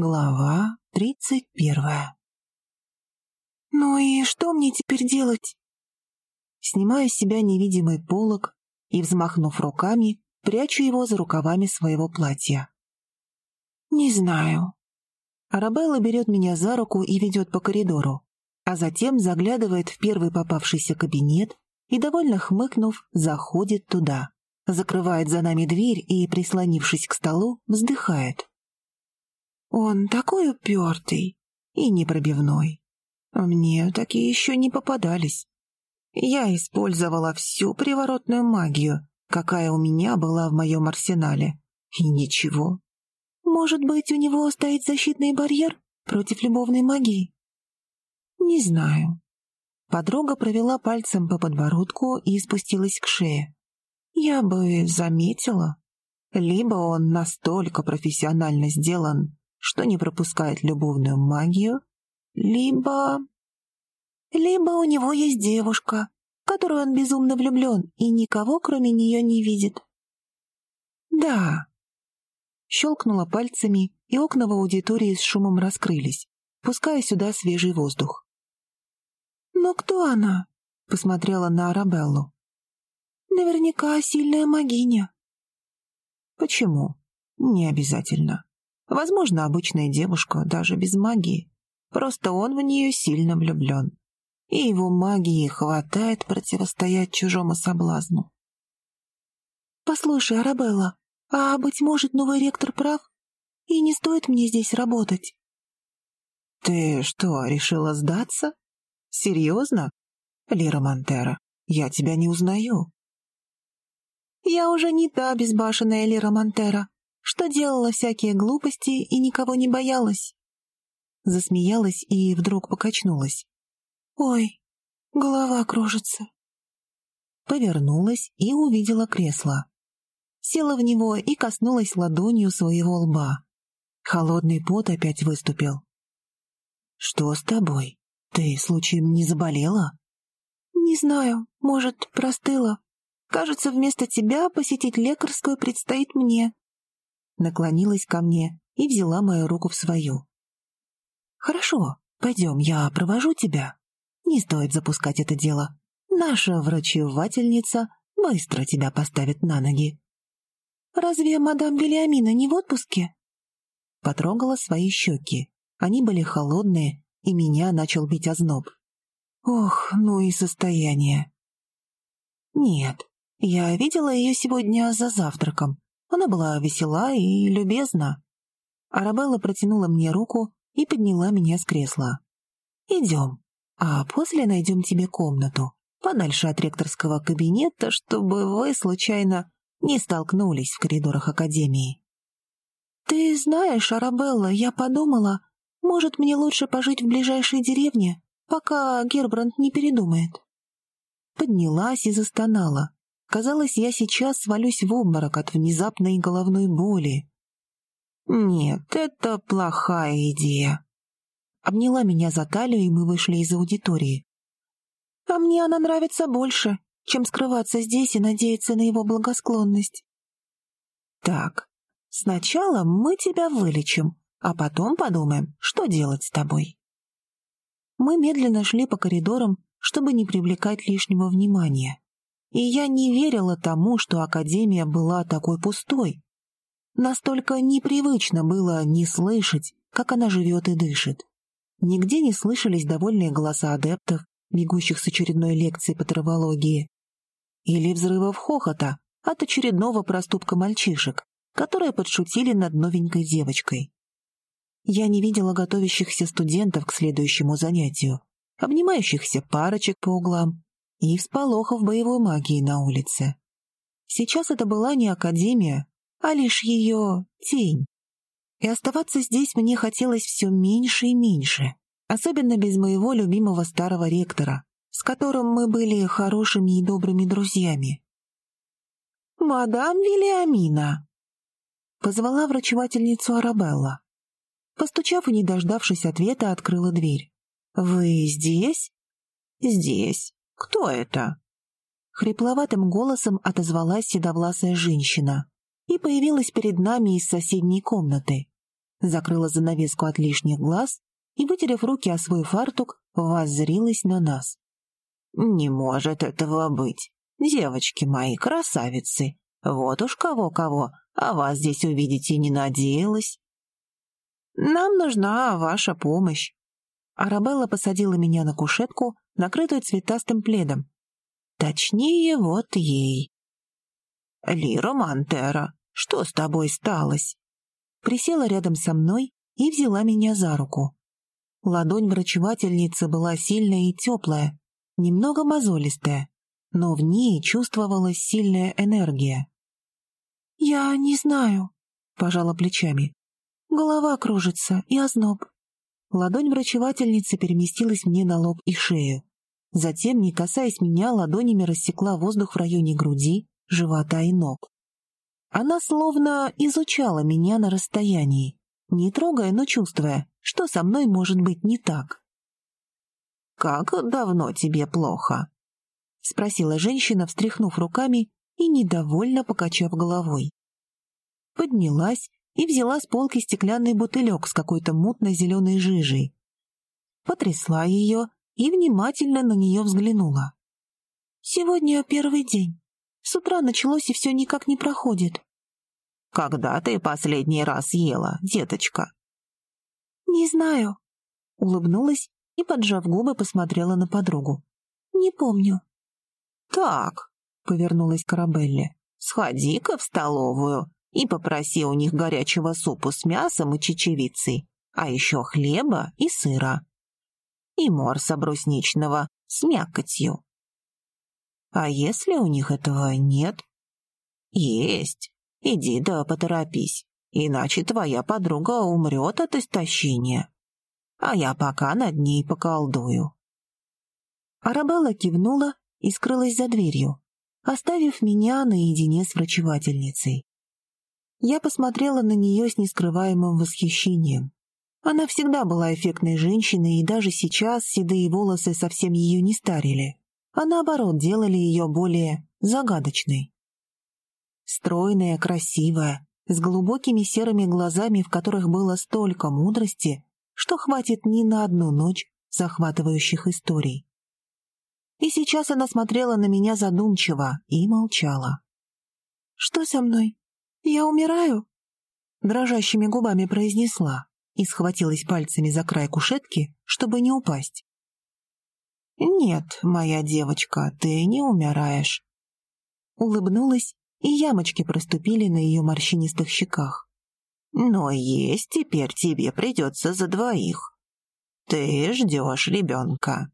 Глава тридцать первая. «Ну и что мне теперь делать?» Снимаю с себя невидимый полог и, взмахнув руками, прячу его за рукавами своего платья. «Не знаю». Арабелла берет меня за руку и ведет по коридору, а затем заглядывает в первый попавшийся кабинет и, довольно хмыкнув, заходит туда, закрывает за нами дверь и, прислонившись к столу, вздыхает. Он такой упертый и непробивной. Мне такие еще не попадались. Я использовала всю приворотную магию, какая у меня была в моем арсенале. И ничего. Может быть, у него стоит защитный барьер против любовной магии? Не знаю. Подруга провела пальцем по подбородку и спустилась к шее. Я бы заметила. Либо он настолько профессионально сделан, что не пропускает любовную магию, либо... Либо у него есть девушка, в которую он безумно влюблен и никого, кроме нее, не видит. Да. Щелкнула пальцами, и окна в аудитории с шумом раскрылись, пуская сюда свежий воздух. «Но кто она?» — посмотрела на Арабеллу. «Наверняка сильная магиня». «Почему?» «Не обязательно. Возможно, обычная девушка, даже без магии. Просто он в нее сильно влюблен. И его магии хватает противостоять чужому соблазну. «Послушай, Арабелла, а, быть может, новый ректор прав? И не стоит мне здесь работать?» «Ты что, решила сдаться? Серьезно? Лира Монтера, я тебя не узнаю». «Я уже не та безбашенная Лира Монтера что делала всякие глупости и никого не боялась. Засмеялась и вдруг покачнулась. «Ой, голова кружится». Повернулась и увидела кресло. Села в него и коснулась ладонью своего лба. Холодный пот опять выступил. «Что с тобой? Ты, случаем, не заболела?» «Не знаю, может, простыла. Кажется, вместо тебя посетить лекарскую предстоит мне», наклонилась ко мне и взяла мою руку в свою. «Хорошо, пойдем, я провожу тебя. Не стоит запускать это дело. Наша врачевательница быстро тебя поставит на ноги». «Разве мадам Вильямина не в отпуске?» Потрогала свои щеки. Они были холодные, и меня начал бить озноб. Ох, ну и состояние. Нет, я видела ее сегодня за завтраком. Она была весела и любезна. Арабелла протянула мне руку и подняла меня с кресла. «Идем, а после найдем тебе комнату, подальше от ректорского кабинета, чтобы вы, случайно, не столкнулись в коридорах Академии». «Ты знаешь, Арабелла, я подумала, может, мне лучше пожить в ближайшей деревне, пока Гербранд не передумает». Поднялась и застонала, Казалось, я сейчас свалюсь в обморок от внезапной головной боли. «Нет, это плохая идея». Обняла меня за талию, и мы вышли из аудитории. «А мне она нравится больше, чем скрываться здесь и надеяться на его благосклонность». «Так, сначала мы тебя вылечим, а потом подумаем, что делать с тобой». Мы медленно шли по коридорам, чтобы не привлекать лишнего внимания и я не верила тому, что Академия была такой пустой. Настолько непривычно было не слышать, как она живет и дышит. Нигде не слышались довольные голоса адептов, бегущих с очередной лекции по травологии, или взрывов хохота от очередного проступка мальчишек, которые подшутили над новенькой девочкой. Я не видела готовящихся студентов к следующему занятию, обнимающихся парочек по углам, и всполохов боевой магии на улице. Сейчас это была не академия, а лишь ее тень. И оставаться здесь мне хотелось все меньше и меньше, особенно без моего любимого старого ректора, с которым мы были хорошими и добрыми друзьями. «Мадам Вильямина!» — позвала врачевательницу Арабелла. Постучав и не дождавшись ответа, открыла дверь. «Вы здесь?» «Здесь», «Кто это?» Хрипловатым голосом отозвалась седовласая женщина и появилась перед нами из соседней комнаты. закрыла занавеску от лишних глаз и, вытерев руки о свой фартук, воззрилась на нас. «Не может этого быть. Девочки мои, красавицы. Вот уж кого-кого, а вас здесь увидеть и не надеялась». «Нам нужна ваша помощь». Арабелла посадила меня на кушетку, накрытую цветастым пледом. Точнее, вот ей. «Лира Мантера, что с тобой сталось?» Присела рядом со мной и взяла меня за руку. Ладонь врачевательницы была сильная и теплая, немного мозолистая, но в ней чувствовалась сильная энергия. «Я не знаю», — пожала плечами. «Голова кружится и озноб». Ладонь врачевательницы переместилась мне на лоб и шею. Затем, не касаясь меня, ладонями рассекла воздух в районе груди, живота и ног. Она словно изучала меня на расстоянии, не трогая, но чувствуя, что со мной может быть не так. «Как давно тебе плохо?» — спросила женщина, встряхнув руками и недовольно покачав головой. Поднялась и взяла с полки стеклянный бутылек с какой-то мутно-зеленой жижей. Потрясла ее и внимательно на нее взглянула. «Сегодня первый день. С утра началось и все никак не проходит». «Когда ты последний раз ела, деточка?» «Не знаю», — улыбнулась и, поджав губы, посмотрела на подругу. «Не помню». «Так», — повернулась Карабелле, — «сходи-ка в столовую и попроси у них горячего супу с мясом и чечевицей, а еще хлеба и сыра. И морса брусничного с мякотью. А если у них этого нет? Есть. Иди да поторопись, иначе твоя подруга умрет от истощения. А я пока над ней поколдую. Арабелла кивнула и скрылась за дверью, оставив меня наедине с врачевательницей. Я посмотрела на нее с нескрываемым восхищением. Она всегда была эффектной женщиной, и даже сейчас седые волосы совсем ее не старили, а наоборот делали ее более загадочной. Стройная, красивая, с глубокими серыми глазами, в которых было столько мудрости, что хватит ни на одну ночь захватывающих историй. И сейчас она смотрела на меня задумчиво и молчала. «Что со мной? Я умираю?» Дрожащими губами произнесла и схватилась пальцами за край кушетки, чтобы не упасть. «Нет, моя девочка, ты не умираешь». Улыбнулась, и ямочки проступили на ее морщинистых щеках. «Но есть теперь тебе придется за двоих. Ты ждешь ребенка».